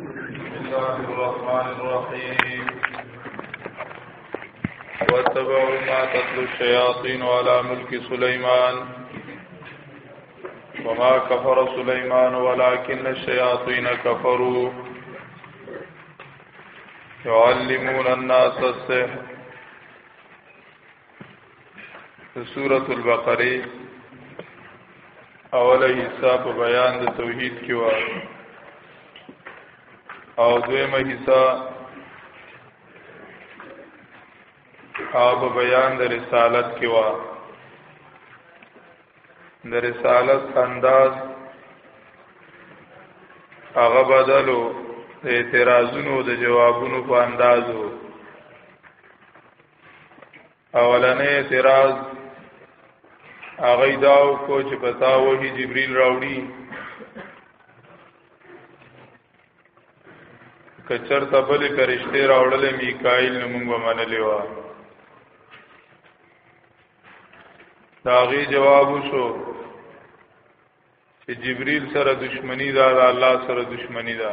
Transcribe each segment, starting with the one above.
الله الرحمن الرحيم واتبعوا ما تتلو الشياطين على ملك سليمان وما كفر سليمان ولكن الشياطين كفروا يعلمون الناس السحر سورة البقره اوله حصہ په بیان د توحید کې و او دویمه حصہ او په بیان د رسالت کې وا د رسالت انداز هغه بدلو د اعتراضونو د جوابونو په اندازو اولنې اعتراض هغه داو کو چې پتا وحي جبريل راوړي کچر تبل کرشته راوړل میکائیل نو موږ منلې و داغي جواب وشو چې جبريل سره دښمنی دا الله سره دښمنی ده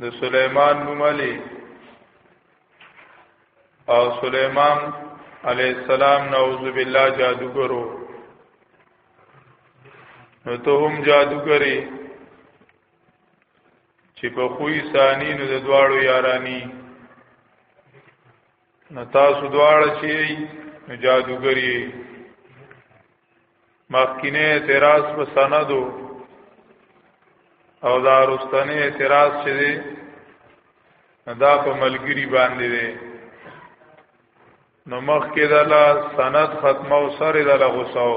د سليمان نوملي او سليمان عليه السلام نعوذ بالله جادوګرو نو ته هم جادوګری چې په خوې ثانی نو د دواړو یارانی نو تاسو دواړه چې نو جادوګری مخکینه اعتراض په سندو او دا رستنه اعتراض چې دی دا په ملګری باندې دی نو مخکې دلا سند ختمه او سره دلا غوساو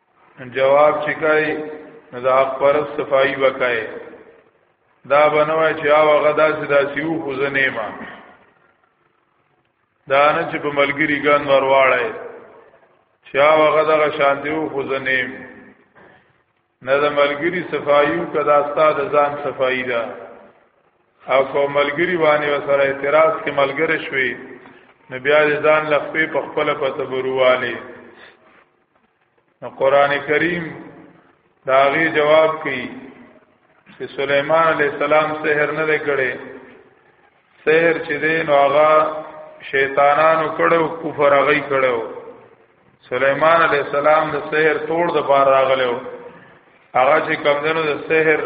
جواب چې کوي نو دا حق پر صفائی وکای دا بنوای چې هغه غدا چې دا سیو خو زنه ما دا نه چې په ملګری ګان ورواړی چې هغه غدا غ شانتیو خو زنه نه د ملګری صفایو کدا استاد ځان صفائی ده او کو ملګری باندې وسره اعتراض کې ملګری شوي نو بیا ځان لخپې په خپل پته برواله نو قران کریم دا غي جواب کوي چې سليمان عليه السلام سحر نه کړي سحر چې دین هغه شیطانانو کړو کفر هغه کړو سليمان عليه السلام د سحر توړ د بار راغلو هغه چې کمندونو د سحر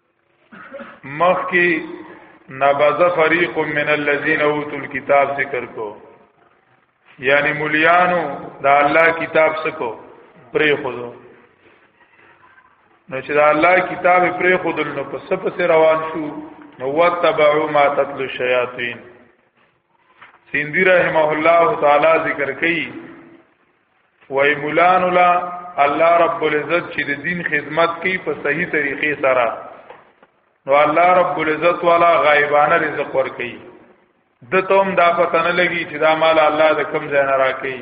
مخ کی نبذ فریق من الذین اوتوا الكتاب ذکر کو یعنی مليانو دا الله کتاب سکو پرې خودو نو چې دا الله کتاب پرې خودل نو په سپ سره روان شو نو وتبعوا ما تتلو الشیاطین سیندی رحمه الله تعالی ذکر کوي وای مولان الله الله رب العزت چې د دین خدمت کوي په صحیح طریقې سره نو الله رب العزت والا غایبانه رزق ور کوي د توم دا پته نه لګي چې دا مال الله د کم ځای نه راکړي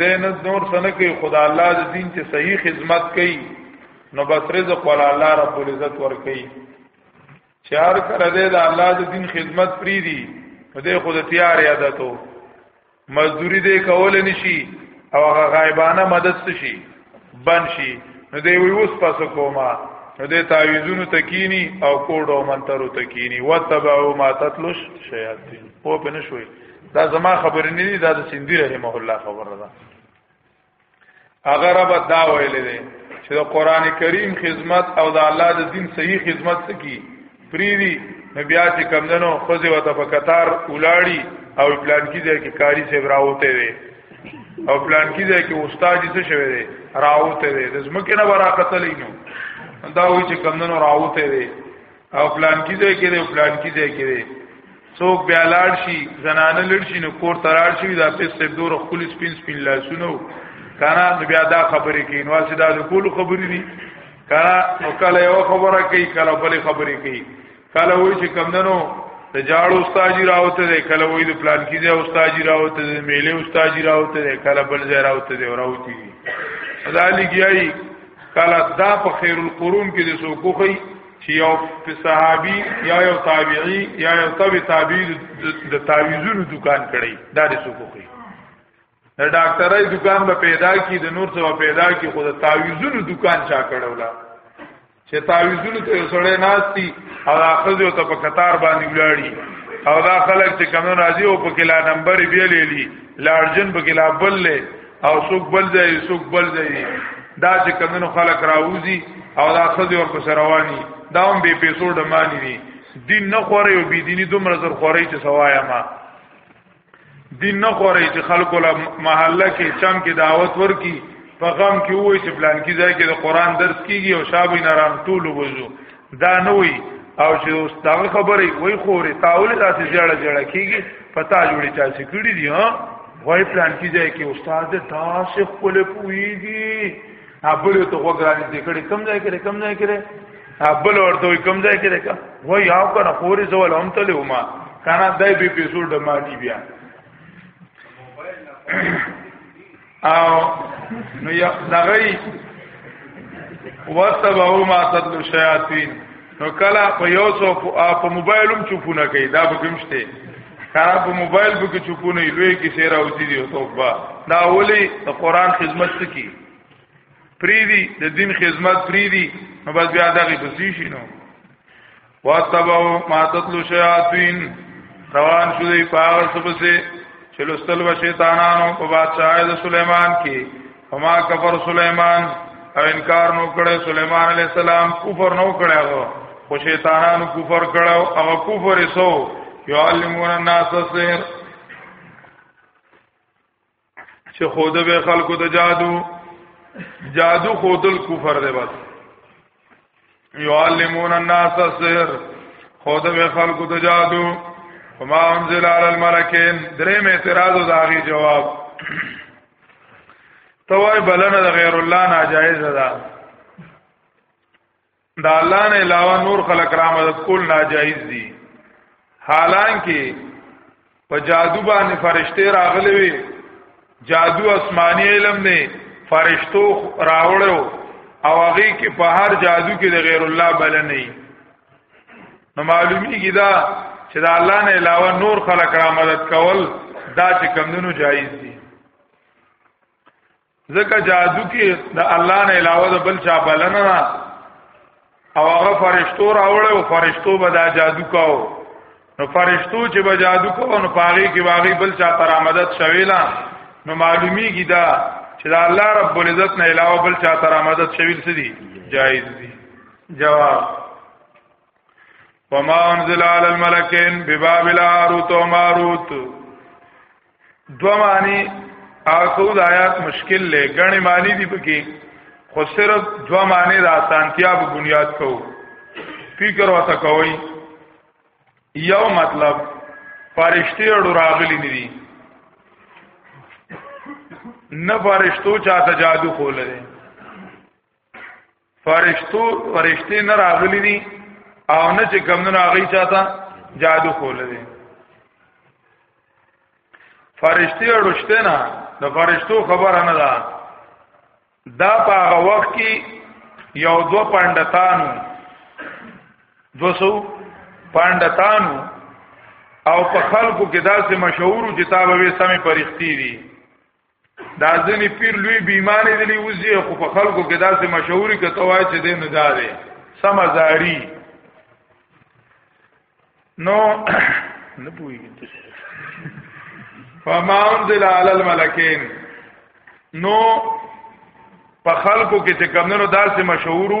د نه نور سره کوي خدا الله د دین چې صحیح خدمت کوي نو بس رزق ولا الله رب العزت ور کوي چار کړه دې د الله د دین خدمت پری دي نو دې خود تیار یادتو مزدوری دې کول نشي او هغه غایبانه مدد شي بن شي نو دې وی اوس پس کوما نو دې تعویذونو تکینی او کوډو منترو تکینی وتبعوا ما تتلش شیاطین او په نشوي دا زما خبرې نه دي دا د سیندی رحمه الله خبره ده اگر اب دا ویل دي چې د قران کریم خدمت او د الله د دین صحیح خدمت سکی پریری بیا چې کمندنو خوځي وته په قطار ولاړی او پلان کې ځای کې کاری سیب راوته وي او پلان کې ځای کې استاد څه شوی دی راوته وي د زمکه نه برا قتلینو دا وی چې کمندنو راوته وي او پلان کې ځای کې او پلان کې ځای کې څوک بیا لاړ شي زنانه لړ شي نو کور ته لاړ شي دا په سب دور خپل سپین سپین لاسونو کانا بیا دا خبرې کوي نو چې دا د کول خبرې دي کانا نو کله یو خبره کوي کله بل خبرې کوي کله وایي چې کمندنو د جاړو استاد راوته دی کله وایي د پلان کې ځای استاد راوته دی میله استاد راوته دی کله بل ځای راوته دی راوتی دي دا لګیایي کله دا په خیر القرون کې د سوکوخی چې یو صحابي یا یو تابعي یا یو تبع تابعي د تعویذونو دکان کړي دا د سوکوخي د ډاکټرای دکان به پیدا کی د نور څه پیدا کی خو د تعویذونو دکان چا کړولا چې تعویذونو ته سړی ناشتي او اخذو ته په قطار باندې ولاړی او دا خلک چې کمون راځي او په کلا نمبر بیلې لی لارجن په کلا بل له او څوک بل ځای څوک بل ځای دا چې کمنو خلک راوځي او دا خځه ور پس رواني دا هم به پیسو ډمانی دي دین نه خوري او بی دینی دومره زر خوري چې سوایا ما دین نه خوري چې خلکو له محله کې چم کې دعوت ورکی په غم کې وای چې پلان کې ځای کې د قران درس کیږي او شابه نارام ټول وځو دا نوې او چې اوس دا خبرې وای خورې تاول داسې جړه جړه کیږي پتا جوړی چا چې کړی دی ها وای پلان کې ځای کې استاد دې تاسو خپل پويږي ابل ته وګرانې دې کړي کم ځای کې کم ځای کې ابل ورته کم ځای کې کا وای یاو کنه خورې زول هم تلې وما کنه دای به پیسو ډماټي بیا او نو یا دغی وتبعو ما تدل شیاطین نو کلا په یو څو په موبایلوم چوپونه کوي دا به کومشته کارا په موبایل به چوپونه لوی کې سیرا اوتی دی توبه دا اولی د قران خدمت کی پریدي د دین خدمت پریدي نو بس بیا دغه بسیشي نو واتبعو ما تطلو شیاطین روان شو دی پاغ سبسه چلوستل و شیطانانو په بادشاہ د سلیمان کې فما کفر سلیمان او انکار نو کړي سلیمان علی السلام کفر نو کړي هو خو شیطانانو کفر کړو او کفر یې سو یعلمون الناس السحر چې خود به خلکو د جادو جادو خودل کفر دی بس یعلمون الناس السحر خود به خلکو د جادو وما انزل على الملكين درې مې اعتراض او داغي جواب توای بلنه د غیر الله ناجایز ده دا الله نه علاوه نور خلق را مدد کول ناجایز دي حالانکه په جادو باندې فرشته راغلي وي جادو آسماني علم نه فرشتو راوړو او هغه کې په هر جادو کې د غیر الله بل نه نو معلومیږي دا چې دا الله نه علاوه نور خلق را مدد کول دا چې کمونو جایز دي ځکه جادو کې د الله نه علاوه د بل چا بلنه نه او هغه فرشتو راوړ او فرشتو به دا جادو کاو نو فرشتو چې به جادو کاو نو پاغي کې واغي بل چا تر آمدت شویلا نو معلومی کی دا چې دا الله رب العزت نه علاوه بل چا تر آمدت شویل سدي جایز دي جواب وما انزل على الملكين ببابل هاروت وماروت دو معنی اخو د آیات مشکل لې غني معنی دی پکې خو صرف دو معنی د اسانتیا په بنیاد کو فکر وته کوي یو مطلب فرشتي اړو راغلي دي نه فرشتو چاته جادو خول دي فرشتو فرشتي نه راغلي دي او نه چې کمونه هغه چاته جادو کول دي فرشتي اړشته نه د فرشتو خبره نه ده دا په هغه وخت کې یو دو پاندتانو دو سو پاندتانو او په خلکو کې داسې مشهور چې تا به سمې پرښتې دي دا ځنی پیر لوی بیمانه دی لوزی خو په خلکو کې داسې مشهوري کته وای چې دین دا دی سمزاری نو نه پوهیږي فما انزل علی الملکین نو په خلکو کې چې کمنو داسې مشهورو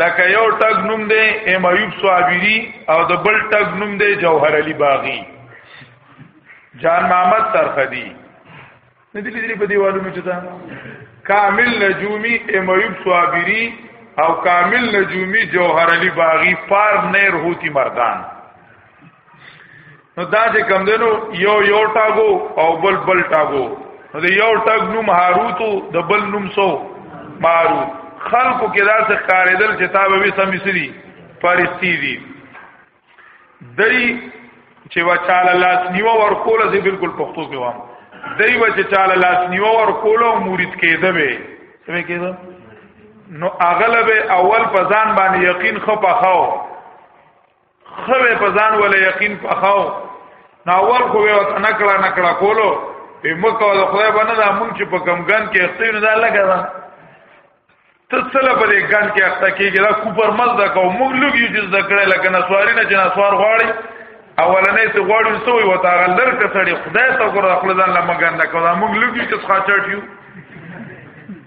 لکه یو ټګ نوم دی ایم ایوب صابری او د بل ټګ نوم دی جوهر علی باغی جان محمد سرخدی ندی لیدلی په دیوالونو چې دا کامل نجومی ایم ایوب صابری او کامل نجومی جوهر علی باغی پار نیر هوتی مردان نو دا چې کم دینو یو یو ټاګو او بل بل ټاګو نو د یو ټاګ نوم هاروت د بل نوم سو ماروت خلقو کې دا څه کاریدل چې تا به سمې سری فرشتي دي دای چې وچاله لاس نیو ور کوله زی بالکل پښتو کې وام دای و چې چاله لاس نیو ور کوله مرید کېده به څه کېده نو اغلب اول په ځان باندې یقین خو پخاو خوې په ځان ولې یقین پخاو ناول خو به وته نکړه نکړه کولو په مکه ول خدای باندې دا مونږ چې په کمګن کې اخته نه دا لګا دا ته څله په دې ګن کې اخته کېږي دا کوپر مز دا کو مونږ لګي چې ذکرې لکه نه سواری نه جنا سوار غواړي اولنې ته غواړي سوې وتا غلر کسړي خدای ته ګور خپل ځان لمګان نه کوم مونږ لګي چې خاطر یو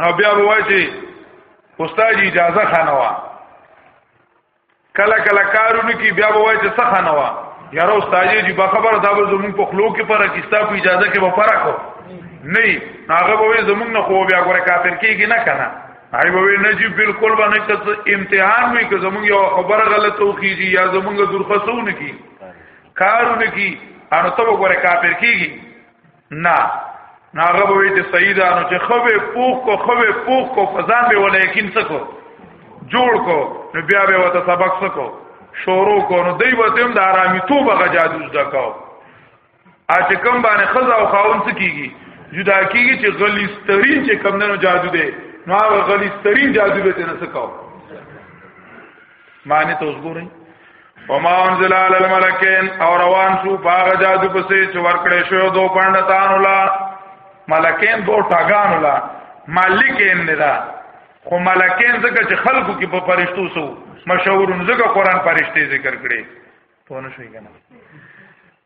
او بیا وای چې استاد اجازه خانوا کله کله کارونه کی بیا وای چې څه خانوا یاره استاد جی با خبر دا به زمون په خلو کې پر کیستا په اجازه کې به فرق کو نه هغه به زمون نه خو بیا ګوره کافر کیږي نه کنه هاي به نه جی بالکل باندې کڅ امتحان وی که زمون یو خبر غلط او کیږي یا زمونږ درخصونه کی کارونه کی انو ته وګوره کافر کیږي نه ناغه به وي چې صحیح ده نو چې خوې پوخ کو خوې پوخ کو فزان به ولا یقین سکو جوړ کو نو بیا به وته سبق سکو شروع کو نو دی به تم د آرامي تو بغه جادو زده کو اته کم باندې خزا او خاون سکیږي جدا کیږي چې غلیسترین چې کم نه جادو دی نو هغه غلیسترین جادو به نه سکو معنی ته اوس ګورئ وما انزل على الملكين او روان شو باغ جادو پسې چې ورکړې شو دو پندتان ولا ملکین دو ټاګان ولا مالکین نه دا خو ملکین ځکه چې خلکو کې په پرشتو سو مشهور ځکه قران پرشته ذکر کړي په نو شوي کنه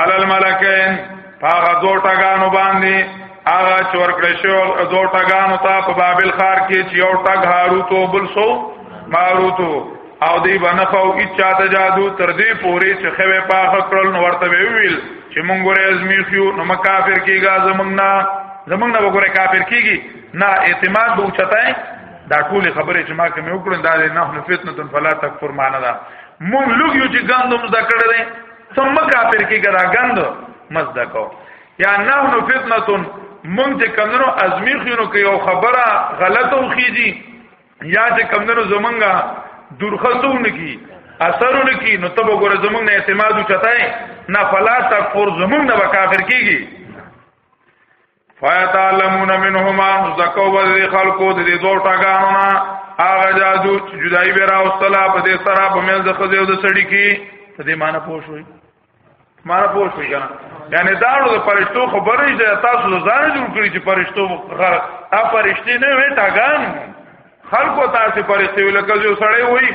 علی الملکین هغه دو ټګانو باندې هغه چور کړی شو دو ټګانو ته په بابل خار کې چې یو ټګ هاروت او بل سو ماروت او دی بنفع او اچا ته جادو تر دې پوري چې خوي پاخ کړل نو ورته ویل چې مونږ ورې ازمی خو نو مکافر کیږي زمونږ نه زمونږ نه وګوره کافر کیږي نه اعتماد به چتای دا ټول خبره چې ما کوم وکړم دا نه فتنه فلا تکفر معنا ده مونږ لوګ یو چې ګندم زده کړی دی سم کافر کې ګرا ګند مزده کو یا نه نو فتنه مونږ چې کمنو ازمی خینو کې یو خبره غلطه وخیږي یا چې کمنو زمونږه درخصونه کی اثرونه کی نو تب وګوره زمونږ نه اعتماد چتای نه فلا تکفر زمونږ نه کافر کیږي فیتعلمون منهما زکو ول خلقو د دې دوه ټاګانو نه هغه جادو چې جدائی به راوستلا په دې سره په منځ د خزیو د سړی کې په دې معنی پوه شوي معنی پوه شوي کنه یعنی دا نو د فرشتو خبرې چې تاسو ځان جوړ کړی چې فرشتو غره ا فرشتي نه وي ټاګان خلکو تاسو پرسته ویل کزو سړی وای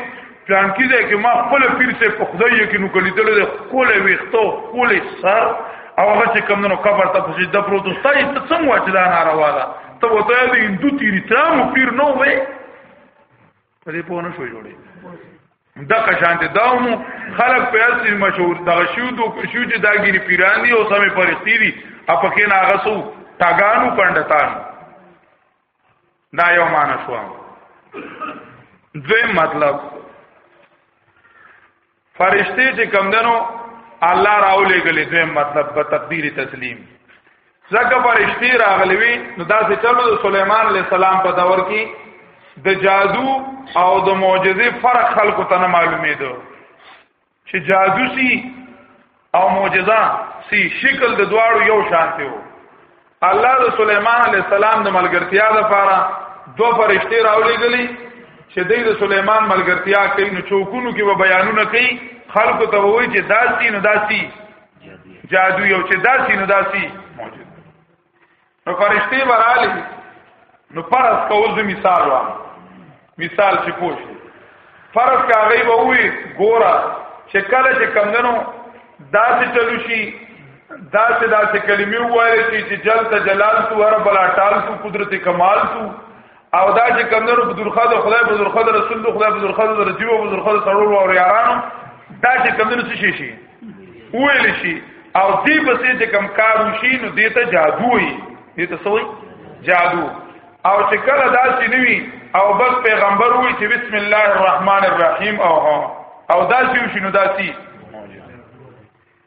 پلان کې ده کې ما خپل پیر سه په خدای یې کې نو کلی دل ده کوله ویختو کوله سر او هغه چې کم نو قبر ته پسې د پروتستای ته څنګه واچ دا ناروا ده ته وته دې هندو تیری ترام پیر نو وې په دې په نو شو جوړې دا کشان ته داومو خلک په اصل مشهور دا شو دو شو چې دا ګری پیران دي او سمې پرستی دي اپکه ناغسو تاګانو پندتانو دا یو معنی شو دوی مطلب فرشتي چې کم دنو الله راولې غلې دوی مطلب په تقدیر تسلیم زکه فرشتي راغلوي نو دا چې چلو د سليمان عليه السلام په دور کې د جادو او د معجزې فرق خلکو ته نه معلومېدو چې جادو سي او معجزه سي شکل د دواړو یو شان دی الله د سليمان عليه السلام د ملګرتیا لپاره دو فرشتي راولېګلې چې دوی د سليمان ملګرتیا کوي نو چوکونو کې و بیانونه کوي خلکو ته وایي چې داسي نو داسي جادو یو چې داسي نو داسي نو فرشتي برالی نو پرس کول د مثال وا مثال چې پوښي فرض کاغی به وی ګورا چې کله چې کمندنو داسې چلو شي داسې داسې کلمې وایي چې جل ته جلال تو هر بلا ټال تو قدرت کمال تو او دا چې کمنو په درخه د خدای په درخه د رسول خدای په درخه د رسول په درخه د سرور او یارانو دا چې کمنو څه شي شي ویل شي او دې په څه چې کم کار وشي نو دې ته جادو وي دې ته سوې جادو او چې کله دا چې نوي او بس پیغمبر وي چې بسم الله الرحمن الرحیم او او دا چې وشي نو دا چې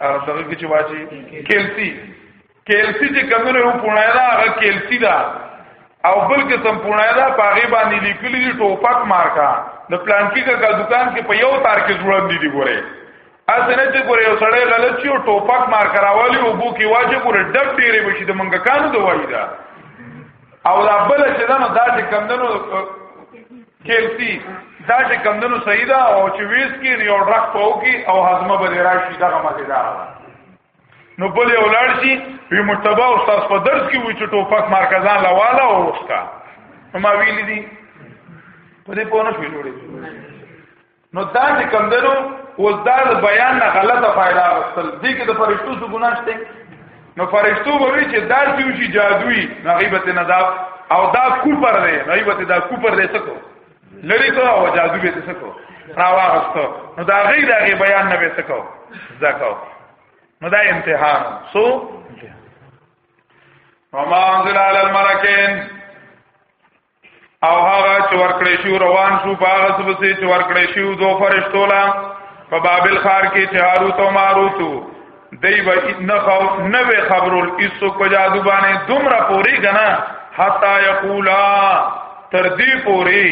دغه کې چې واچي کیلسی کیلسی چې کمنه یو پونه دا هغه کیلسی دا او بل قسم پونه دا پاغي باندې لیکلي دي ټوپک مارکا د پلانکی کا دکان کې په یو تار کې جوړم دي دي ګوره اسنه چې ګوره یو سړی غلط شي او ټوپک مار کراوالي او بو کې واجب ګوره ډب ډیره بشي د منګه کانو دوايي دا او دا بل چې دا نو دا چې کمندنو کېفتی دا چې کمندونو صحیح ده او چې ویس کې نیو ډرک پاو کې او هضمه به راشي دغه مزیدار ده نو بلې ولاړ شي وی مرتبه او تاسو په درس کې وی چې ټوپک مرکزان لواله او وستا ما ویل دي په دې په نو شوي جوړې نو دا چې کم دنو اوس دا د بیان نه غلطه فائدہ غوښتل دي کې د فرشتو څخه ګناه شته نو فرشتو به وی چې دا سیو شي جادویي غیبت نه دا او دا کوپر دی غیبت دا کوپر دی سکو لری کو او جادو به سکو راوا غوښتو نو دا غي دا غي بیان نه به سکو زکو نو دا امتحان سو وما انزل على الملكين او هغه چې ورکړې شو روان شو په هغه څه پسې چې ورکړې شو دوه فرشتو لا په بابل ښار کې چې هاروت او ماروت دی به نه خو نه به خبرول ایسو په جادو باندې دومره پوری غنا حتا یقولا تر دې پوری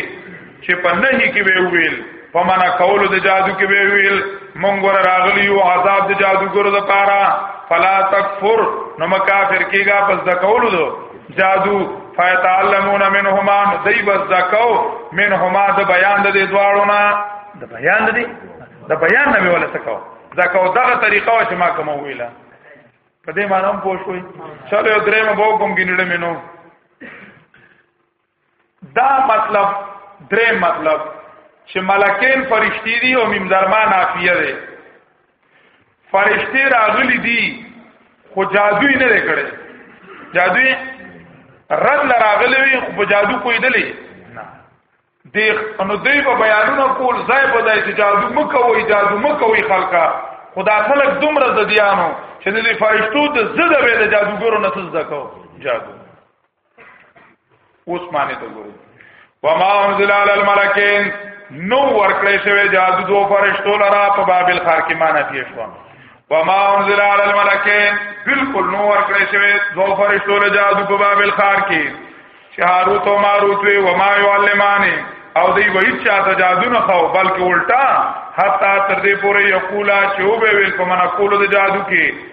چې په نهي کې به ویل په معنا کولو د جادو کې به ویل مونږ ور راغلی او عذاب د جادوګرو لپاره فلا تکفر نو مکافر کیږي پس د کولو جادو فیتعلمون منهما دی بس دکو منهما د بیان د دواړو نه د بیان د د بیان نه ولا سکو دکو دغه طریقه چې ما کوم ویله په دې معنی هم پوه شوي چلو درې ما به کوم ګینډه مینو دا مطلب درې مطلب چې ملکین فرشتي دي او میم درما نافیه ده فرشتي راغلي دي خو جادو نه دی کړی جادو رد لراغلی وي خو په جادو کوی دلی دی نو دی په بیانونه کول ځای په دای چې جادو مکوي جادو مکوي خلکا خدا خلک دومره زديانو چې د فرشتو د زده وې د جادوګرو نه زده کو جادو اوس معنی ته ګورو وما انزل على الملكين نو ورکړې شوی جادو دو فرشتو لرا په بابل خار کې معنی دی شو وما انزل على الملكين بالکل نو ورکړې شوی دو فرشتو له جادو په بابل خار کې چې هاروت او ماروت وي وما يعلمانه او دی وای چې اته جادو نه خو بلکې الټا حتا تر دې پورې یقولا چې وبې ویل په منا کولو د جادو کې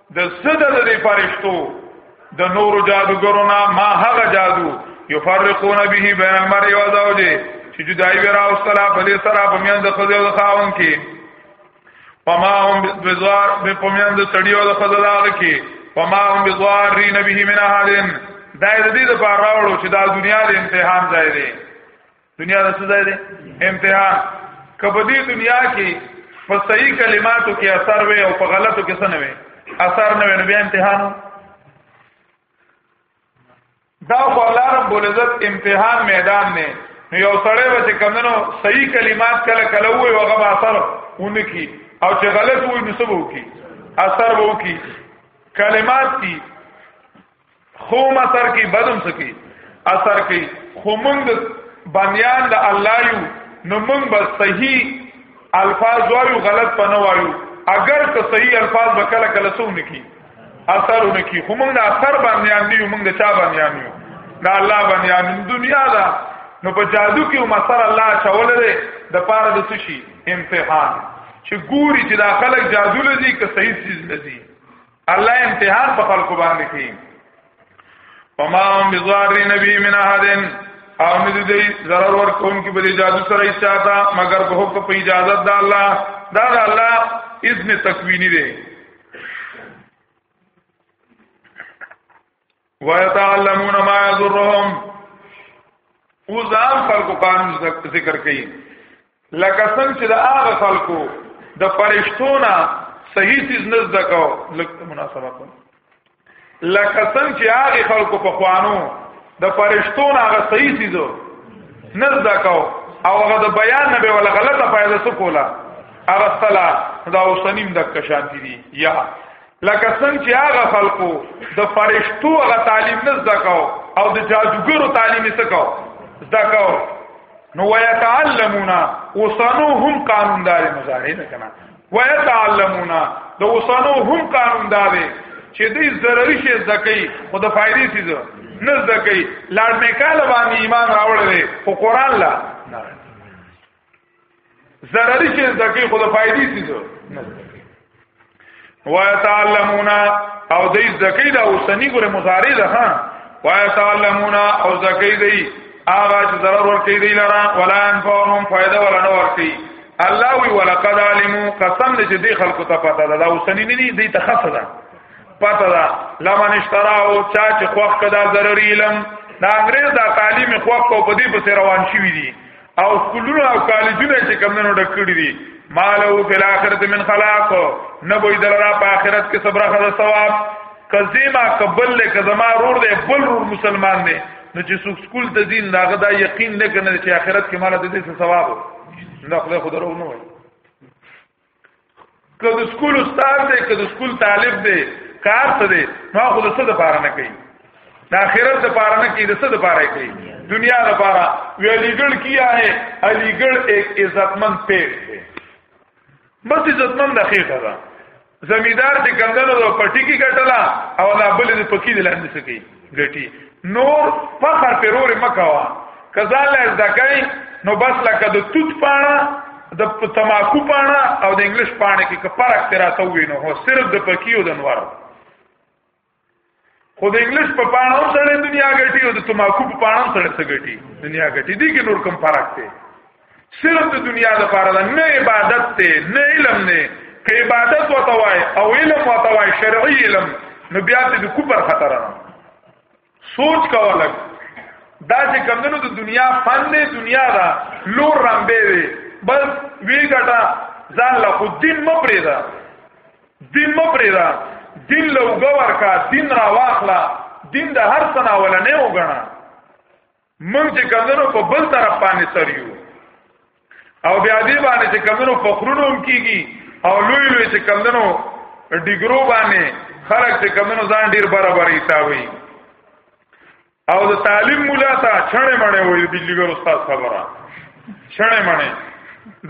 د زده د دې فرشتو د نور جادوګرو نه ما هغه جادو یفرقون به بین المرء و زوجه چې جدای ورا او سلا په دې سره په میان د خزو د خاون کې پما هم بزوار په پمیان د سړی او د خزو داغ کې پما هم بزوار ری نبی من احدن دا دې د پاره راوړو چې دا دنیا د امتحان ځای دی دنیا د سزا دی امتحان کبه دې دنیا کې په صحیح کلماتو کې اثر وي او په غلطو کې څه نه وي اثر نه وي بیا امتحانو دا خو الله رب العزت امتحان میدان نه یو سړی به چې کمنو صحیح کلمات کله کله وي هغه به اثر ونکي او چې غلط وي نو سبو کی اثر وو کی کلمات دي خو ما سر کې بدم سکی اثر کې خو موږ بنیان د الله یو نو موږ به صحیح الفاظ وایو غلط پنه وایو اگر که صحیح الفاظ به کله کله سو نکی اثر نکی خو موږ د اثر بنیان نیو موږ د چا بنیان نیو دا الله بنیان دنیا دا نو په جادو کې مسر الله چول دی د پاره د څه شي امتحان چې ګوري چې دا خلک جادو لذي که صحیح چیز لذي الله امتحان په خلکو باندې کوي وما هم بزار نبی من احدن او ندی دی ضرر ورکون کی بلی جادو سر ایشاتا مگر په حکم په اجازت دا الله دا دا الله اذن تکوینی دی ويتعلمون ما يضرهم او ځان خلکو قانون ذکر کوي لکه څنګه چې د هغه خلکو د فرشتونه صحیح چیز نه زده کو لکه مناسبت لکه څنګه چې هغه خلکو په خوانو د فرشتونه هغه صحیح چیز نه زده کو او هغه د بیان نه به ولا غلطه فائدہ څه کولا اغسلا دا اوسنیم د کشانتی دی یا لکه څنګه چې هغه خلکو د فرشتو هغه تعلیم نه زده کاو او د جادوګرو تعلیم یې سکاو زده کاو نو ويتعلمون وصنو هم قانوندار مزارع نه کنه ويتعلمون د وصنو هم قانوندار چې دې ضروري شي زکې خو د فائدې سيز نه زکې لاړ میکاله باندې ایمان راوړل خو قران لا ضرری شي زکه خود فائدې دي نه ويتعلمون او دې زکه دا اوسنی ګره مضارع ده ها ويتعلمون او زکه دې هغه چې ضرر ورکړي دی لرا ولا انفعهم فائدہ ولا نه ورکړي الله وی ولقد علموا قسم دې دې خلکو ته پته ده دا اوسنی نه دي دې ته خاصه ده پته ده لمن اشترا او چا چې خوخ کدا ضروري علم دا انګريز دا تعلیم خوخ کو په دې په روان شي وي دي او سکولونه او کالجونه چې کمنو ډکړي دي مالو فی الاخرت من خلاق نه وې دلرا په آخرت کې صبر خدا ثواب کزیما قبل له کزما رور دی بل رور مسلمان دی نو چې څوک سکول ته دین داغه دا یقین نه کنه چې آخرت کې مال د دې ثواب نه خدای خو درو نه وایي کله سکول استاد دی کله سکول طالب دی کار څه دی نو خو د څه د پاره نه کوي د اخرت د پاره نه کوي د څه د پاره کوي دنیا د پاره وی علیګړ کیا ہے علیګړ ایک عزتمن پیټ دی بس عزتمن د خېټه ده زمیدار چې کندنو پټی کې کټلا او لا بل دې پکې دلان دي سکی ګټي نور فخر پرور مکوا کزان له زکای نو بس لکه د توت پاڼه د تماکو پاڼه او د انګلیش پاڼه کې کفارک تر راته وینو هو صرف د پکیو د نور خو د انګلیش په پاڼه هم سره دنیا ګټي او د تماکو په پاڼه هم سره څه ګټي دنیا ګټي دي کې نور کم فرق دی صرف د دنیا د پاره ده نه عبادت ته نه علم نه که عبادت وتوای او علم وتوای شرعي علم نو بیا ته د کوپر خطر نه سوچ کا ولګ دا چې کمندونو د دنیا فن نه دنیا دا لور رمبه وي بس وی ګټه ځان له خود دین مپری دا دین مپری دا دین له وګور کا دین را واخلا دین د هر سنا ولنه وګڼه موږ چې کمنو په بل طرف باندې سر یو او بیا دې باندې چې کمنو فخرونه هم کیږي او لوی لوی چې کمنو ډیګرو باندې خلک چې کمنو ځان ډیر برابر ایتاوي او د تعلیم مولا ته چړې مړې وې بجلیګر استاد خبره چړې مړې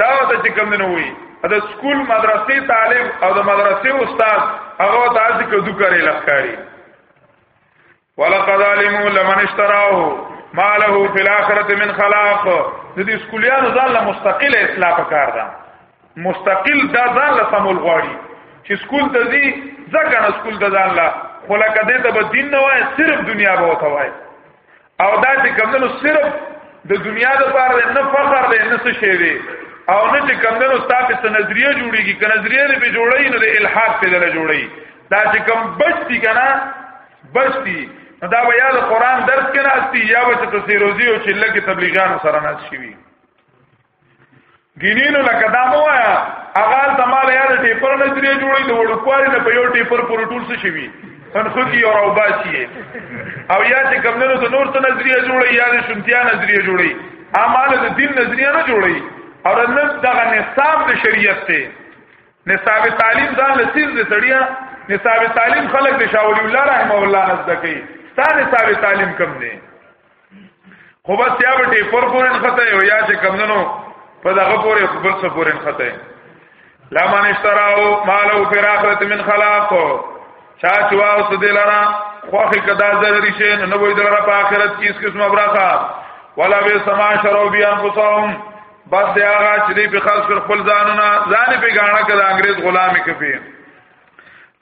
دا ته چې کمنو وې د سکول مدرسې طالب او د مدرسې استاد هغه ته ځکه دوکرې لخکاری ولقد علموا لمن اشتراه ما له فی الاخرته من خلاق د دې سکولیانو ځان له مستقل اصلاح پکار ده مستقل دا ځان له سمول غواړي چې سکول ته ځي ځکه نه سکول ته ځان له خلک دې ته به دین نه وای صرف دنیا به وته وای او دا چې کمندونو صرف د دنیا د پاره نه فخر دی نه څه شی دی او نه چې کمندونو ستاسو څه نظریه جوړیږي که نظریه دې به جوړی نو د الحاد په دله جوړی دا چې کم بچ دي کنه بس دي دا به یا د قران درس کې ناشتي یا به چې تفسیروزی او چې لکه تبلیغانو سره ناش شي ګینینو لکه دا مو آیا اغال تمال یا د ټیپر نه درې جوړې د وړوکوالي نه په یو ټیپر پر ټول څه شي وي تنخوکی او روباسی او یا چې کمنو ته نور څه نظریه جوړي یا د شنتیا نظریه جوړي اعمال د دین نظریه نه جوړي او نن دغه نصاب د شریعت ته نصاب تعلیم ځان له سیز دې سړیا نصاب تعلیم خلق د شاولی الله رحم الله نزد کوي ستاسو نصاب تعلیم کم نه خو بس یا به ټیپر پورې خطه یو یا چې کم نو په دغه پورې خپل څه پورې خطه لا من اشتراو مالو فی اخرت من خلاق چا چوا اوس دې لرا خوخه کدا ضروري شي نو وې دلاره په اخرت کې اس قسمه برخه ولا به سما شرو بیان قصوم بس دی هغه چې دی په خاص کر خپل ځانونه ځان په غاڼه کړه انګريز غلامي کوي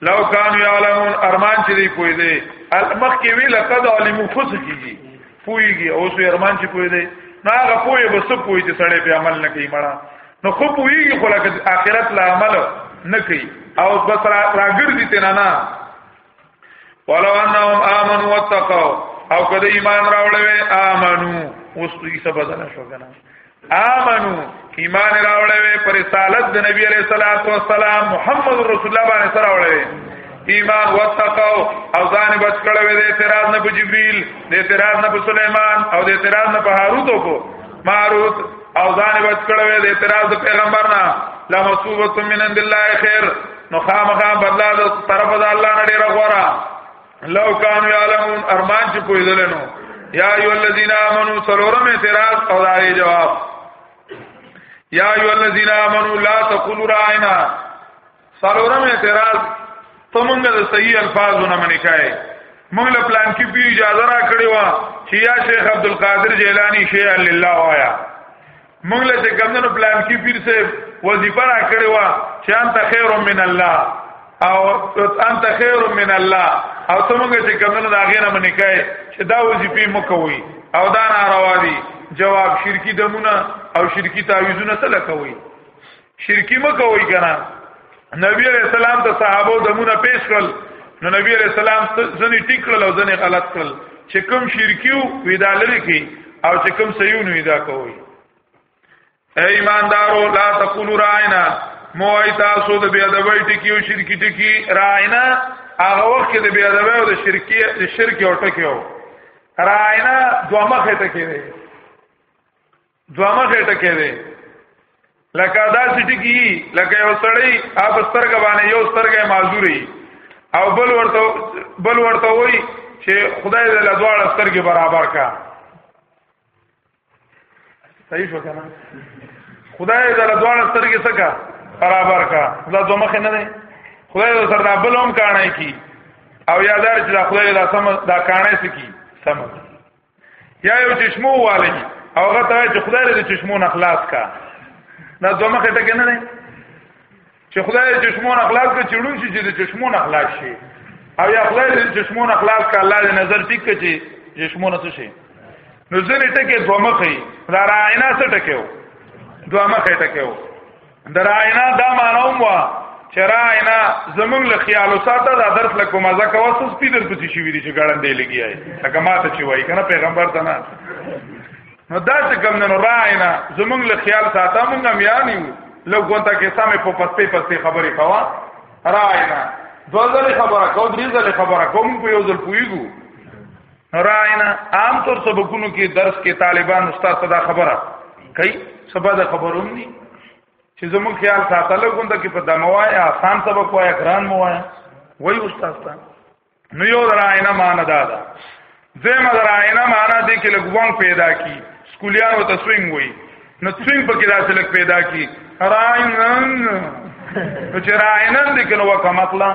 لو کان یعلمون ارمان چې دی پوي دی المخ کې وی لقد علمو فسقيږي پويږي او سو ارمان چې پوي دی نه هغه پوي بس پوي چې سړی په عمل نه کوي مړه نو خو پويږي خو لکه آخرت لا عمل نه کوي او بس راګرځي تنه نه ولو انهم امنوا واتقوا او کله ایمان راوړل امنو اوس دوی څه بدل شو کنه امنو ایمان راوړل پر رسالت د نبی علیہ الصلوۃ والسلام محمد رسول الله باندې سره راوړل ایمان واتقوا او ځان بچ کړو د اعتراض نه په جبريل د اعتراض نه په سليمان او د اعتراض نه په هاروت او په ماروت او ځان بچ کړو د اعتراض پیغمبر نه لا مصوبه من عند الله خير نو خامخا بدلا د طرف د الله نه ډیر غوړه لو کان یعلمون ارمان چې پویدل نو یا ایو الذین آمنو سلورم اعتراض او دای جواب یا ایو الذین آمنو لا تقولوا راینا سالورم اعتراض ته مونږ د صحیح الفاظو نه منې کای مونږ له پلان کې پی اجازه را کړې و چې یا شیخ عبد القادر جیلانی شیخ الله وایا مونږ له چې کمنو پلان کې پیر سه وظیفه را کړې و چې انت خیر من الله او انت خیر من الله او ته مونږ چې کمنو دا غینه منې کای چې دا وظیفه مو کوي او دا ناروا دي جواب شرکی دمونه او شرکی تعویذونه سره کوي شرکی مکوئ کنه نبی علیہ السلام ته صحابه دمونه پیش کړل نو نبی علیہ السلام ځنی ټیک کړل او ځنی غلط کړل چې کوم شرکیو ودا لري کی او چې کوم سیو نو ودا کوي اے ایماندارو لا تقولوا راینا موای تاسو د بیا د وای ټکیو شرکی ټکی راینا هغه وخت کې د بیا د وای او د شرکی د شرکی او ټکیو راینا دوه مخه ټکی دی دوامه خټه کې دی لکه دا سټی کی لکه یو سړی اپ سترګه باندې یو سترګه معذوري او بل ورته بل ورته وای چې خدای دې له دواړه سترګې برابر کا صحیح شو کنه خدای دې له دواړه سترګې سکا برابر کا دا دوه مخ نه دی خدای دې سره بل هم کانای کی او یادار چې خدای دې سم دا کانای سکی سم یا یو چشمو والی او هغه ته چې خدای دې چشمو نه خلاص کا دا دوه مخه ټکه نه نه چې خدای دې چشمو نه خلاص کا چړون شي چې چشمو نه خلاص شي او یا خدای دې چشمو نه خلاص کا الله دې نظر ټیک کړي چشمو نه څه شي نو ځنې ټکه دوه مخه دا راینا څه ټکه و دوه مخه ټکه و دراینا دا مانوم وا چراینا زمون له خیال ساته دا درس لک په مزه کا وسوس پی در پسی شي ویری چې ګړن دی لګي آی لکه ماته چې وای کنه پیغمبر ته نه نو دا څه کم نه راینا زمون له خیال ساته مونږه میانی لو ګونتا کې سمې په پسته پسته خبرې کوا راینا دوزل خبره کو دریزل خبره کوم په یو ځل پویګو راینا عام طور سبقونو کې درس کې طالبان استاد صدا خبره کوي سبا د خبروم دي چې زموږ خیال ساتل غوند کې په دموای آسان سبق وای کران مو وای وای استاد تا نو یو راینا مان دادا زم راینا مان دې کې لګوان پیدا کی سکولیان وته سوینګ وای نو سوینګ پکې داسې لګ پیدا کی راینا نو چې راینا دې کې نو وکه مطلب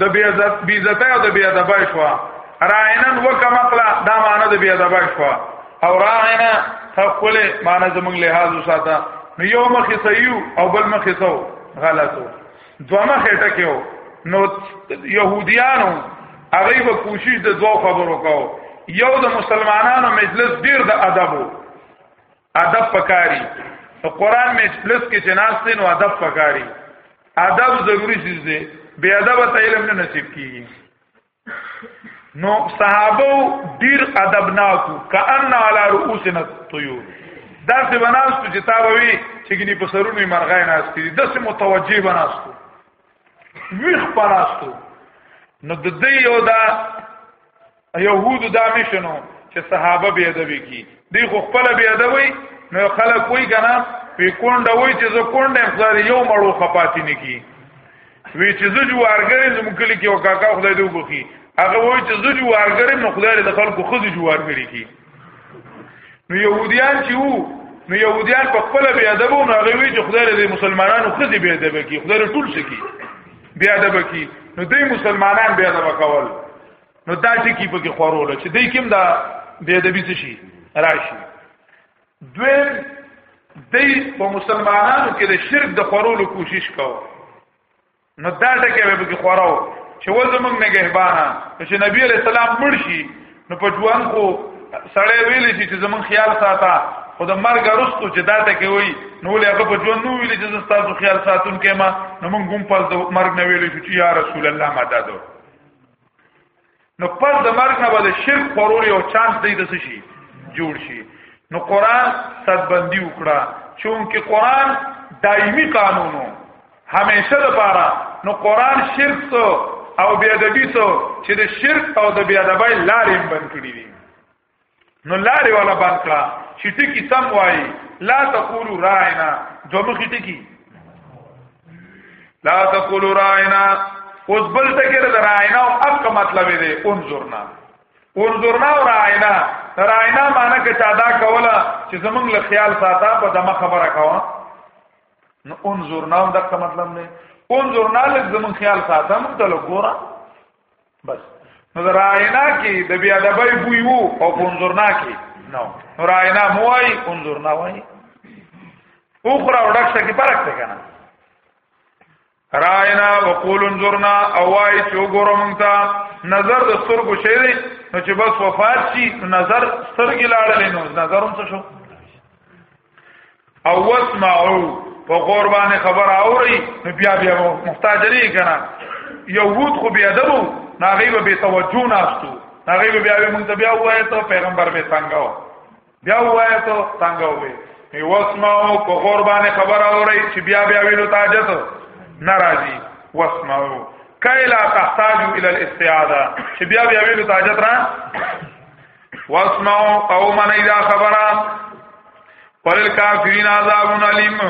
د بی عزت بی عزت او د بی ادب شوا راینن وکم اقلا دا معنی د بی ادب شوا او راینا تخول معنی زمون لحاظ وساته نو یو مخ سیو او بل مخ سو غلطو دو مخ ټکیو نو يهوديانو هغه به کوشش د دوه خبرو کاو یو د مسلمانانو مجلس ډیر د ادبو ادب پکاري نو قران مې پلس کې چې ناشته نو ادب پکاري ادب ضروری چیز دی بے ادب ته علم نه نصیب کیږي نو صحابه ډیر ادب ناکو کأن علی رؤوسنا الطيور دا څه بناست چې تا وی چې ګني په سرونو مرغای ناست دي د څه متوجي بناست ویخ بناست نو د دې یو دا يهودو دا مشنو چې صحابه بی ادبی کی دی خو خپل بی ادبی نو خلک وای کنه په کونډه وای چې زه کونډه افزار یو مړو خپاتی نه کی وی چې زه جوارګرې زموږ کلی کې وکاکا خدای دې وبخي هغه وای چې زه جوارګرې نو خدای دې خلکو خود جوارګرې کی نو يهوديان چې وو نو يهوديان په خپل بی ادب او هغه وی چې خدای دې مسلمانانو خود بی ادب کی خدای ټول شي کی بی ادب کی نو دوی مسلمانان بی ادب کول نو دا ټکی په کې خورول چې دای کوم دا بی ادبی څه شي راشي دویم دای په مسلمانانو کې د شرک د خورولو کوشش کاوه نو دا ټکی به کې خوراو چې وزمنګ نه ګهبانا چې نبی علیہ السلام مړ شي نو په ژوند خو سړی ویل شي چې زمون خیال ساته خو د مرګ وروسته چې دا ټکی وای نو له هغه په ژوند نو ویل چې تاسو خیال ساتون کې ما نو مونږ هم په مرګ نه ویل شو چې یا رسول الله مدد نو پس د مرګ نه به د شرک خورور یو چانس دی د شي جوړ شي نو قران صدبندي وکړه چونکه قران دایمي قانونو همیشه د پاره نو قران شرک سو او بیا د بیسو چې د شرک او د بیا د بای لارې بند کړی دي نو لارې والا بند کړه چې ټکی سم وایي لا تقولوا راینا دوه مخې ټکی لا تقولوا راینا اوس بل ټکی د راینا او اق مطلب دی انظرنا انظرنا او راینا راینا معنی که چا دا کوله چې زمونږ له خیال ساته په دمه خبره کاوه نو انظرنا هم دغه مطلب نه انظرنا لږ زمونږ خیال ساته موږ ته لګوره بس نو دراینا کې د بیا د بای بوی وو او پونځورنا کې نو نو راینا موای پونځورنا وای اوخرا وډښت کې فرق څه کنه راینا وقول انظرنا او وای چې وګورم تا نظر د سترګو شي دی نو چې بس وفات شي نظر سترګې لاړلې نو نظر هم څه شو او واسمعو په غور باندې خبر اوري نو بیا بیا محتاج نه کنا یهود خو بیا دبو ناغي به توجه ناشتو ناغي به بیا به مونږ بیا وایې ته پیغمبر به څنګه بیا وایې ته څنګه وې نو واسمعو په غور باندې خبر اوري چې بیا بیا ویلو تاجت ناراضي واسمعو کایلا تحتاج الى الاستعاده چې بیا بیا ویلو تاجت را واسمعوا قوما اذا خبرا ولل کافرین عذاب علیم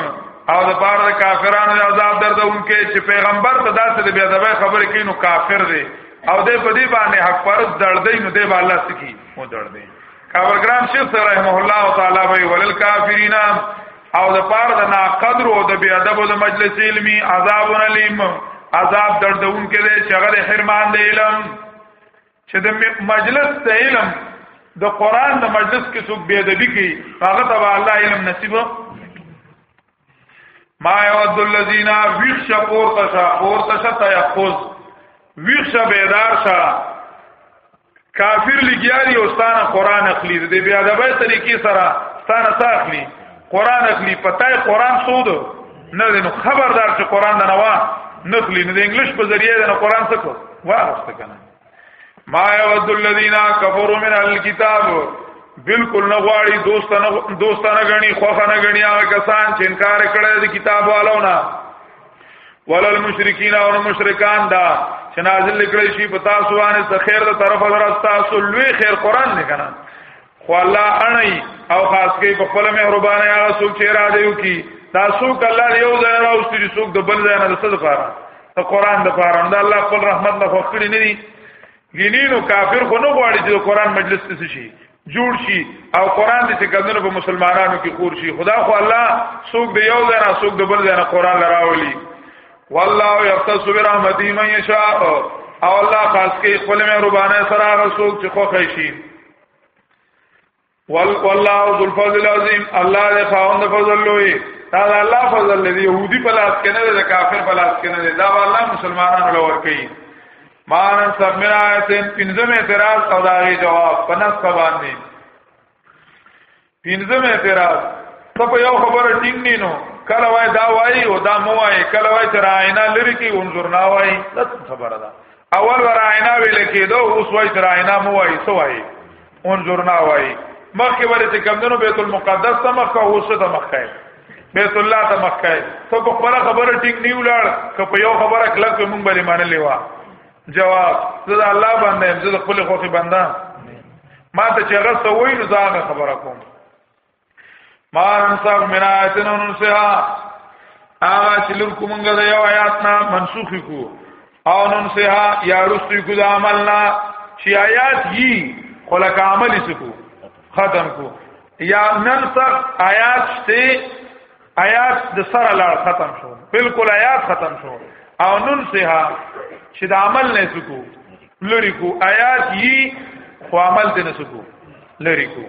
او د پاره د کافرانو عذاب دردونکې چې پیغمبر ته داسې د بیا دبه خبرې کوي نو کافر دی او د په دې باندې حق پرز دردې نو دی الله سکی مو دردې کاورګرام شیخ صاحب رحمه الله تعالی وی ولل کافرین او د پاره د ناقدر او د بیا دبه د مجلس علمی عذاب علیم عذاب دردونکې دی چې هغه حرمان دی علم چې د مجلس د علم د قران د مجلس کې څوک بی ادبی کوي هغه ته الله علم نصیب ما یود الذین ویخش پورتشا پورتشا تیقظ ویخش بیدار شا کافر لګیاري او ستانه قران اخلي د بی ادبی طریقې سره ستانه تاخلي قران اخلي پتاي قران سود نه نو خبردار چې قران د نوا نخلي نه د انګلیش په ذریعه د قران څخه واغسته کنه ما يود الذين كفروا من الكتاب بالکل نه غواړي دوستانه دوستانه غني خوخه نه غني هغه کسان چې انکار کړي د کتاب والو نه ولل مشرکین او مشرکان دا چې نازل کړي شي په تاسو باندې خیر د طرفه درستا سو لوی خیر قران نه کنه خو الله اړای او خاص کې په خپل مهربانه هغه څوک چې را دیو کی دا څوک الله یو ځای راوستي څوک د بل ځای نه د صد لپاره ته قران د لپاره دا الله خپل رحمت نه خوښړي نه دي ګینینو کافر خو نه غواړي چې قران مجلس ته شي جوړ شي او قران دې څنګه په مسلمانانو کې خور شي خدا خو الله څوک دی یو ځای نه څوک د بل ځای نه قران لراولي والله یختص برحمتی من یشاء او الله خاص کې خپل مهربانه سره هغه څوک چې خوښ شي والله ذو الفضل العظیم الله دې خاوند فضل لوی دا الله فضل دې يهودي په لاس کې نه ده کافر په لاس کې نه ده دا الله مسلمانانو لور کوي مانن سمنا آیتن پنځم اعتراض او داغي جواب پنځ باندې پنځم اعتراض ته په یو خبره ټینګ نه نو کله وای دا وای او دا مو وای کله وای چې راینا لري کې انظر نه وای دا خبره ده اول ور راینا ویل کېدو اوس وای چې راینا مو وای سو وای انظر نه وای مخکې ورې چې کمندونو بیت المقدس ته مخه اوس ته مخه بیت الله ته مخه ته په خبره خبره ټینګ نیو لاړ که په یو خبره کله کوم باندې مانلې وا جواب زه د الله باندې زه د خپل خوخي بنده ما ته چې هغه سوي نو ځان خبره کوم ما انصاف منایتن انسها هغه چې لور کومګه د یو آیات نه منسوخ کو او انسها یا رستو کو د عمل نه چې آیات یي خلک عمل سکو ختم کو یا ننسخ آیات شته آیات د سره لا ختم شو بالکل آیات ختم شو او نن سها چې د عمل نه سکو لری کو آیات یي خو عمل دې نه سکو لری کو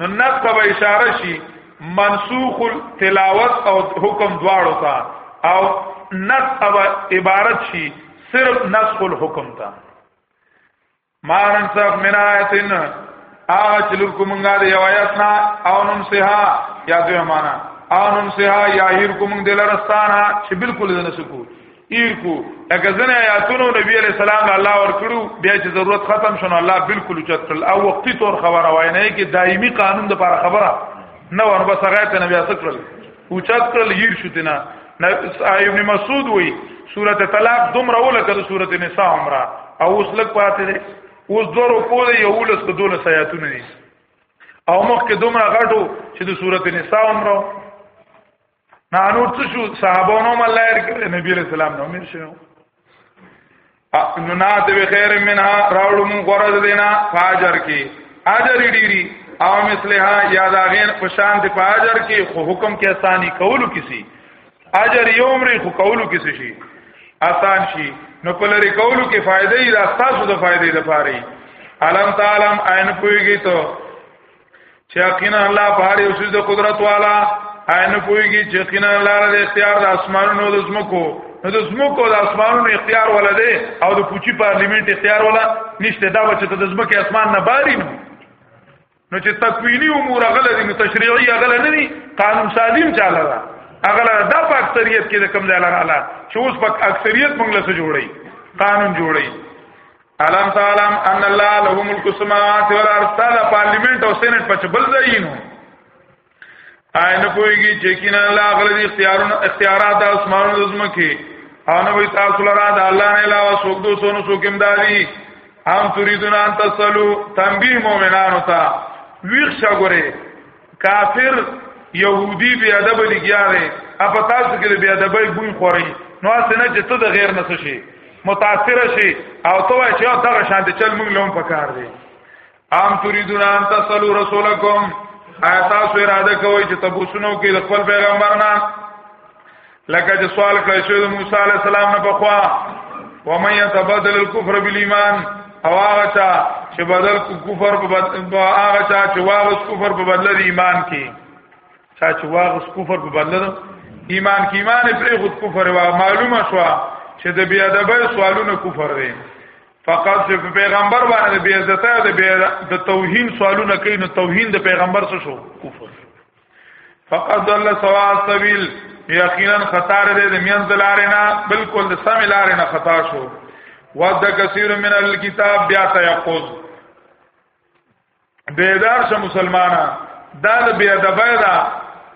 نو نقص به اشاره شي منسوخ تلاوت او حکم دواړو ته او نقص به عبارت شي صرف نسخ الحکم ته ما ننسخ من آیتن آغا چلو کمنگا دی یو آیتنا او ننسیها یا دوی مانا او ننسیها یا هیر کمنگ دی لرستانا چه بلکل دی نسکو ایر کو اگه زن آیاتونو نبی علیہ السلام الله ورکړو بیا چې ضرورت ختم شونه الله بالکل چتل او وقتی طور خبره وای نه کې دایمي قانون د پر خبره نه ور بس غیرت نبی اسکرل اوچت کړل هیر شو تینا ابن مسعود وی سورته طلاق دومره ولکه د سورته نساء عمره او اوس لک پاتې دی اوس دورو کو دی یو لس په دوله سیاتونه دي او مخکې دومره غټو چې د سورته نساء عمره نه نور څه شو صحابانو ملایره نبی رسول الله نو میر شنو نو نا د خیر منها راوړو مون غرض دینا فاجر کی اجر ډیری او مثلها یا دا غیر پشان دی فاجر کی خو حکم کې اسانی کولو کسی اجر یوم ری خو کولو کسی شي آسان شي نو په لری کولو کې فائدې را تاسو د فائدې لپاره علم تعلم عین پویږي ته چې یقینا الله په هر یو څه د قدرت والا عین کویږي چې یقینا الله د اختیار د اسمانونو د زمکو نو د زمکو د اسمانونو اختیار ولا دی او د پوچی پارلیمنت اختیار ولا نشته دا چې ته د زمکه اسمان نه باري نو نو چې تکوینی امور غل دي نو تشریعي غل نه دي قانون سازیم چاله دا اغل دا په اکثریت کې د کم ځای لاله چې اوس په اکثریت موږ له جوړي قانون جوړي علم تعلم ان الله له ملک السماوات والارض تعالی پارلیمنت او سېنات په بل ځای نو آی نه پويږي چې کین الله غل دي اختیارونه اختیارات د اسمانونو د زمکه او نه وي تاسو لرا د الله نه علاوه څوک دو سونو څوک امدادي هم تريدون ان تسلو تنبيه مؤمنانو ته ویښ شګوري کافر يهودي بی ادب لګیا دی اپ تاسو کې بی ادبای بوم خوري نو اسنه چې ته د غیر نس شي متاثر شي او ته وای چې دا شانت چل موږ لوم پکار دی عام تريدون ان تصلوا رسولکم آیا تاسو اراده کوئ چې تبوسنو کې د خپل پیغمبر نه لکه چې سوال کړی شو د موسی علی السلام نه بخوا و من يتبدل الكفر بالایمان او هغه چا چې بدل کو کفر په بدل هغه چا چې واغس کفر په بدل د ایمان کې چا چې واغس کفر په بدل ایمان کې ایمان پرې خود کفر وا معلومه شو چې د بی ادب سوالونه کفر دي فقط چې پیغمبر باندې بی عزت او د توهین سوالونه کوي نو توهین د پیغمبر څه شو کفر فقط الله سوا سبیل یقینا خطر دې د میان دلارینا بالکل د سم لارینا خطا شو ود کثیر من الكتاب بیا تیقظ بیدار شه مسلمانا دا د بیا د بيدا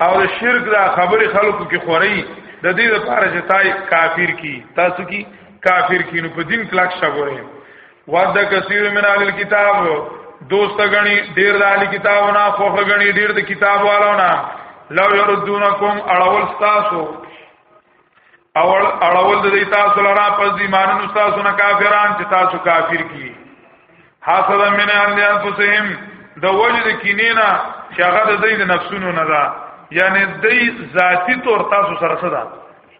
او د شرک دا خبري خلکو کې خوري د دې لپاره چې تای کافر کی تاسو کی کافر کی نو په دین کلاک شګورې وعده کثیر من اهل الكتاب دوست غنی ډیر د اهل کتاب نه خوخ غنی ډیر د کتاب والو نه لو يردونکم اړول تاسو اول اړول د تاسو لرا پس دی مانن تاسو نه کافران چې تاسو کافر کی حسد من عند انفسهم د وجد کینینا چې هغه د دې د نفسونو نه ده یعنی دې ذاتی تور تاسو سره صدا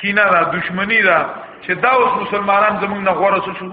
کینه ده دشمنی ده چې دا اوس مسلمانان زمونږ نه غوړه شو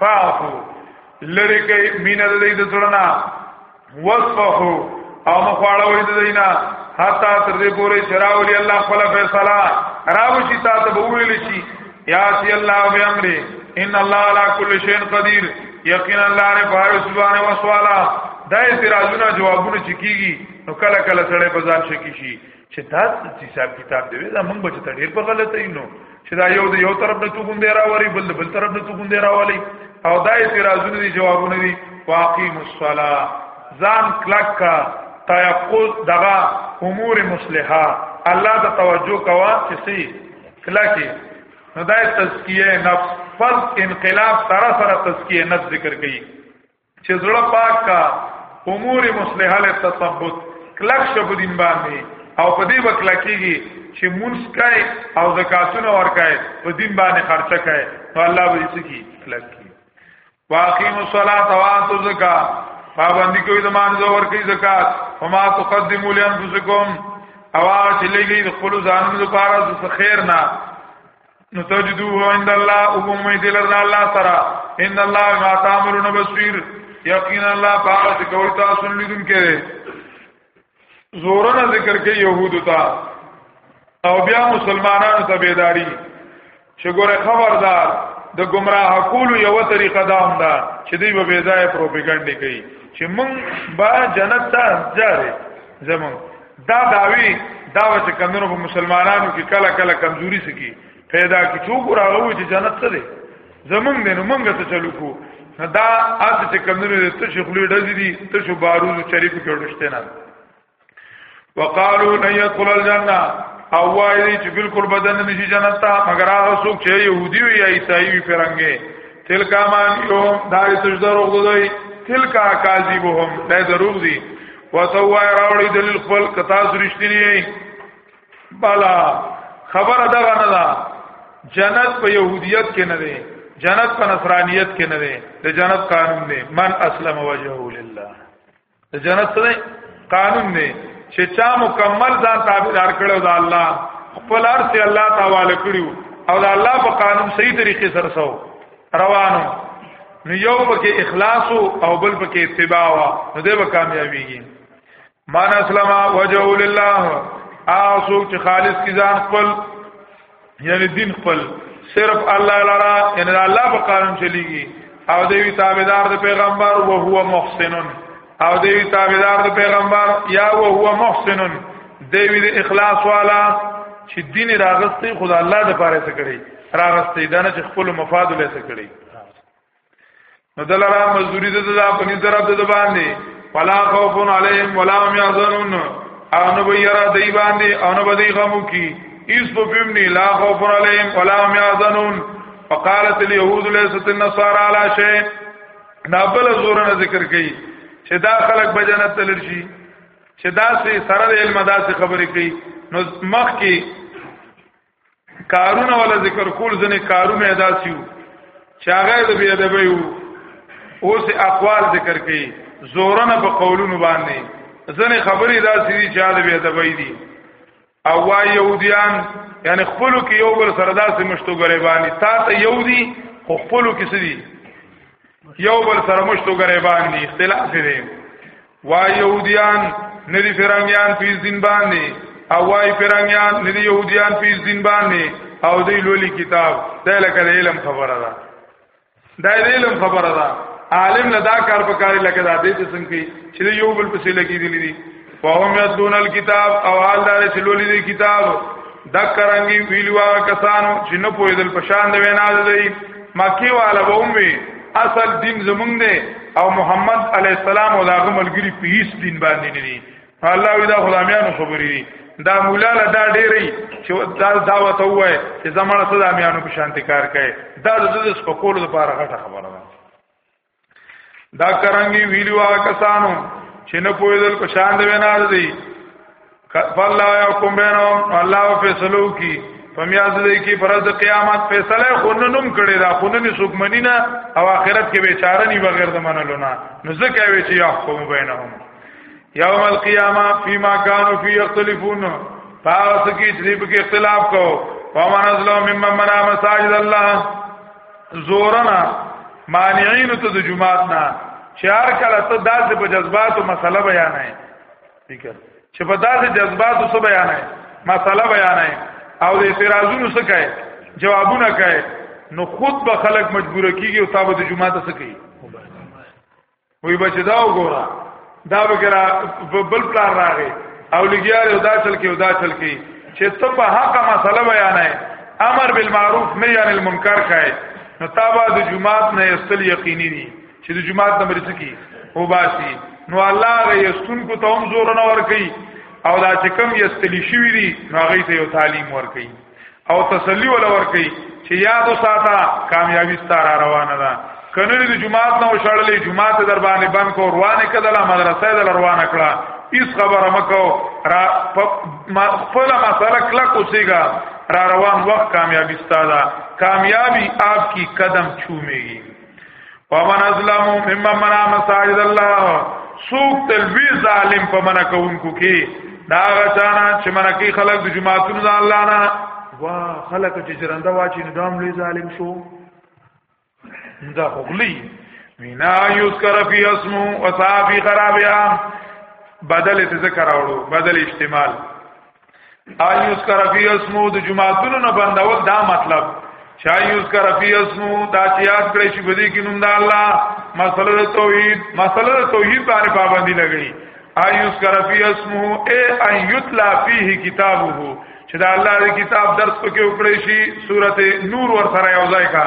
فاعفو لری کوي مینه د دې زړه وصفه او مخواړوي د دینا حتا تر دې پورې چراولي الله خپل فیصله راوشي تا ته وویل شي یا سی الله به امره ان الله علی کل شیء قدیر یقینا الله نه پاره سبحانه و تعالی دا اعتراضونه جوابونه چکیږي نو کله کله سره په ځان شکی شي چې دا چې حساب کتاب دی دا موږ بچ ته ډیر په غلطه اینو چې دا یو د یو طرف نه تو ګوندې راوړي بل بل طرف نه تو ګوندې راوړي او دا اعتراضونه دي جوابونه دي واقیم الصلاه ځان کلک کا تیقظ دغه امور مصلحه الله ته توجه کوا چې سي کلکه نو دا تزکیه نفس فرض انقلاب سره سره تزکیه نفس ذکر کړي چې زړه پاک کا امور مصلحه له تثبت کلک شپ دین باندې او په دې وکړه کېږي چې مونږ کای او زکاتونه ورکای په دین باندې خرچه کای نو الله به یې سکی کلک کی واقیم الصلاۃ واتو زکا پابندی کوي د مانځو ورکی زکات فما تقدموا لانفسکم اواز لګي د خپل ځانونو لپاره د خیر نه نو تجدوه عند الله او کومې دل رضا الله سره ان الله ما تعملون بصير یقینا الله پاک کوي تاسو لیدون کې زورنا ذکر کې يهودو ته او بیا مسلمانانو ته بیداری چې ګوره خبردار د گمراه کولو یو طریقه دا هم ده چې دوی به بيځای پروپاګاندا کوي چې مونږ با جنت ته ځاره زمونږ دا داوی دا چې کمنو په مسلمانانو کې کله کله کمزوري سکی پیدا کی چوک راغو چې جنت څه دی زمونږ نه نو مونږ ته چلو کو دا اته چې کمنو ته چې خلی ډزې دي ته شو بارود چریکو کې ورشته نه وقالو لن يدخل الجنه او وایي چې بالکل بدن نشي جنت ته مگر هغه څوک چې يهودي وي یا عیسائی وي فرنګي تلک امان یوم داری تجدر اغدو دی تلک اکازی بهم دی دروغ دی وتوای راوړي دلیل خپل کتا سرشتنی بالا خبره دغه نه ده جنت په يهوديت کې نه ده جنت په نصرانيت کې نه ده د جنت قانون دی من اسلم وجهه لله د جنت څه قانون دی چې چا مکمل ځان تابعدار کړو د الله خپل ارث الله تعالی کړو او د الله په قانون صحیح طریقې سره سو روانو نو یو پکې اخلاص او بل پکې اتباع وا نو دې به کامیابیږي مان اسلم وجه لله او څوک چې خالص کی ځان خپل یعنی دین خپل صرف الله لرا ان الله په قانون چلیږي او دوی تابعدار د پیغمبر او هو محسنن او دی تابعدار د پیغمبر یا او هو محسن دی وی د اخلاص والا چې دین راغستې خدا الله د پاره څه کړی راغستې دا نه چې خپل مفاد له څه کړی نو دلاره مزدوری د دا په نظر د زبان دی فلا خوف علیهم ولا هم يحزنون او نو به یرا دی باندې او نو به دی غمو کی ایس په پمنی لا خوف علیهم ولا هم يحزنون فقالت اليهود ليست النصارى على شيء نابل زورنه ذکر کوي چې دا خلک به جنت تلل شي چې دا سي سره د علم داسې خبرې کوي نو مخ کې کارونه ولا ذکر کول ځنه کارونه ادا سیو چې هغه د بیا د ویو اوس اقوال ذکر کوي زورنه په قولونو باندې ځنه خبرې داسې دي چې هغه بیا د وی دي او وا يهوديان یعنی خپلو کې یو بل سره داسې مشتو غریبانی تا ته یو دي خو خپلو کې څه دي یو بل سره مشتو غریبان دي اختلاف دي وا يهوديان ندي فرنګيان په دین باندې او واي فرنګيان ندي يهوديان په دین باندې او دی لولي کتاب دا لکه علم خبره ده دا علم خبره ده عالم له دا کار په کار لکه دا دې څنګه کوي چې یو بل پسې لګي دي دي فهم یتلون الكتاب او حال دار چې لولې دي کتاب دکرانګي ویلوا کسانو چې نه پوهېدل په شان دی وینا دی مکی والا به ومي اصل دین زمونږ دی او محمد علی السلام او داغه ملګری په هیڅ دین باندې نه دي الله وی دا غلامیانو خبرې دي دا مولا له دا ډېری چې دا دا وته وای چې زمړه صدا میانو په شانتي کار کوي دا د دې سپکولو لپاره غټه خبره ده دا کرانګي ویلو هغه کسانو چې نه پوهېدل په شان دی نه دی فالله يحكم بينهم الله فیصلو کی فمیاز دې کی فرض قیامت فیصله خوننم کړي دا خوننی سوکمنی نه او آخرت کې بیچاره نی بغیر د منلو نه نو ځکه وی چې يحكم بينهم یوم القیامه فيما كانوا فی یختلفون پاس کی جریب کې اختلاف کو فمن ازلم ممن منع مساجد الله زورنا مانعين ته د جمعات نه چار کله ته داسې په جذباتو مسله بیان نه ٹھیک ہے چې په داسې جذباتو څه بیان نه مسله بیان نه او د اعتراضونو څه کوي جوابونه کوي نو خود به خلک مجبور کیږي او تابو د جمعات څه کوي وی بچ دا وګوره دا وګرا بل پلان راغی او لګیار او دا چل کې او دا چل کې چې ته په حق مسله بیان نه امر بالمعروف نهی عن المنکر کای نو تابا د جمعات نه استل یقیني دي چې د جمعات نه مرسته کی او باسي نو الله غي استون کو ته هم زور نه ور کوي او دا چې کم یستلی شوی دي نو هغه ته یو تعلیم ور کوي او تسلی ول ورکي چې یاد وساته کامیابی ستاره روانه ده کنه د جمعات نو شړلې جمعات در باندې بند کو روانه کړه مدرسې در روانه کړه هیڅ خبره مکو را خپل مسله کله کوسیګا را روان وخت کامیابی ستاده کامیابی آپ کی قدم چومېږي فمن اسلم ممن منع مساجد الله سوق تلوی ظالم په منع کوونکو کې دا غچانا چې منع کوي خلک د جماعتونو د الله نه وا خلک چې جرنده واچي نو دام لوی ظالم شو دا خغلی وینا یذکر فی اسمو وصافی خرابیا بدل ذکر اورو بدل استعمال ایوس کرفی اسمو د جمعاتونو نه بندول دا مطلب چا یوز کر فی اسمو دا چې یاد کړی شي بده کې نوم د الله مسله توحید مسله توحید باندې پابندی لګی ایوز کر فی اسمو ای ان یتلا فیه کتابه چې دا الله دې کتاب درس پکې وکړي شي سورته نور ور سره یو ځای کا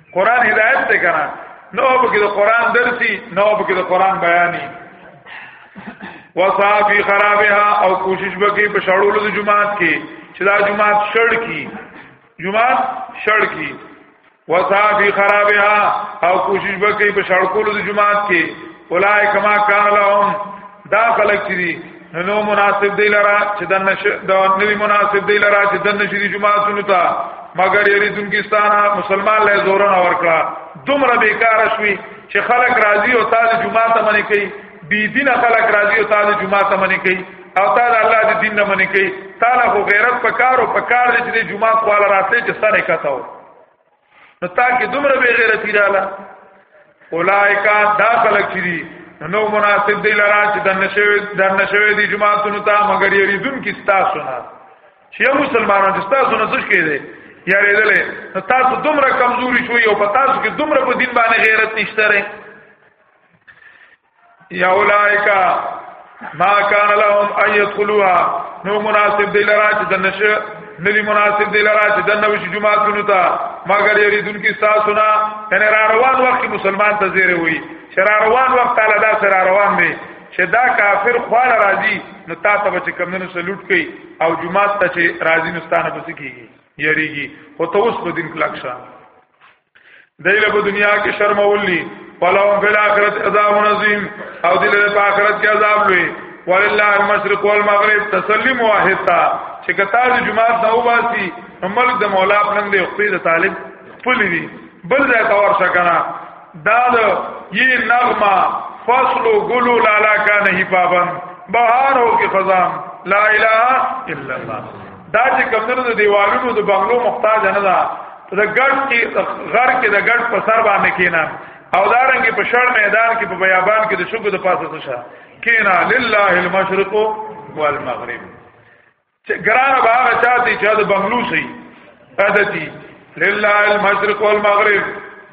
قران هدایت ته کنه نو په کې د قران درسي نو په کې د قران بیانې وصافي خرابها او کوشش وکي په شړولو د جماعت کې چې دا جماعت شړ کی جماعت شړ کی وصافي خرابها او کوشش وکي په شړکولو د جماعت کې اولای کما کان لهم دا خلک چې نو نو مناسب دی لرا چې د نش د نوی مناسب دی لرا چې د نشری جماعتونو ته مګر یری دونکستانه مسلمان له زورن اور کړه دومره بیکار شوی چې خلک راضی او تاسو جمعه ته منی کوي بی دین خلک راضی او تاسو جمعه ته منی کوي او تعالی الله دې دین نه منی کوي تعالی خو غیرت پکار او پکار دې چې جمعه خپل راتلې چې سره کتاو نو تا کې دومره به غیرتی رااله اولایکا دا خلک چې دي نو مناسب دی لرا چې د نشوي د نشوي دي جماعتونو ته مگر یریدون کې تاسو نه چې مسلمانان چې تاسو نه څه کېږي یریدلې نو تاسو دومره کمزوري شوي او په تاسو کې دومره په دین باندې غیرت نشته یا اولائکا ما کان لهم ان يدخلوها نو مناسب دی لرا چې د نشه ندی مناسب دی لرا چې د نوش جمعاتونو ته مګر یریدون کې تاسو نه ان را روان وخت مسلمان ته زیره وي چې را روان وخت تعالی دا سره روان دی چې دا کافر خوال راضی نو تا ته به کمنو سلوټ کوي او جمعات ته چې راضی نستانه پس کیږي یریږي او ته اوس په دین کلک شه دایله په دنیا کې شرم ولي ولو فی الاخرت عذاب عظیم او دله په اخرت کې عذاب لوی ولله المشرق والمغرب تسلیم واحد تا چې کتا د جمعات نه وباسي ملک د مولا پلن دی خپل د طالب خپل دی بل ځای ته ورشه کنه دا د یې نغمه فصل و گلو لالا کا نہیں پابند بہار ہو کے خزام لا الہ الا اللہ دا چې کمنو د دیوالونو د بنگلو محتاج نه ده ته د ګډ کې غر کې د ګډ په سر باندې کینا او دا رنګ په شړ میدان کې په بیابان کې د شګو د پاسه څه شه کینا لله المشرق والمغرب چې ګران به هغه چاته چې د بنگلو شي عادتي لله المشرق والمغرب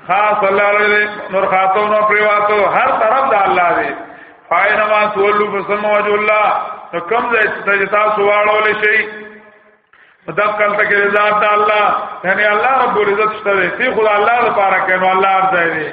خاص الله لري نور خاطو نو پریواتو هر طرف د الله دی فاینما تولو فسمو وجه الله نو کم ځای چې تاسو واړول شي مدقل تک رضا الله یعنی الله رب العزت شته دی خدای الله لپاره کینو الله ارزای دی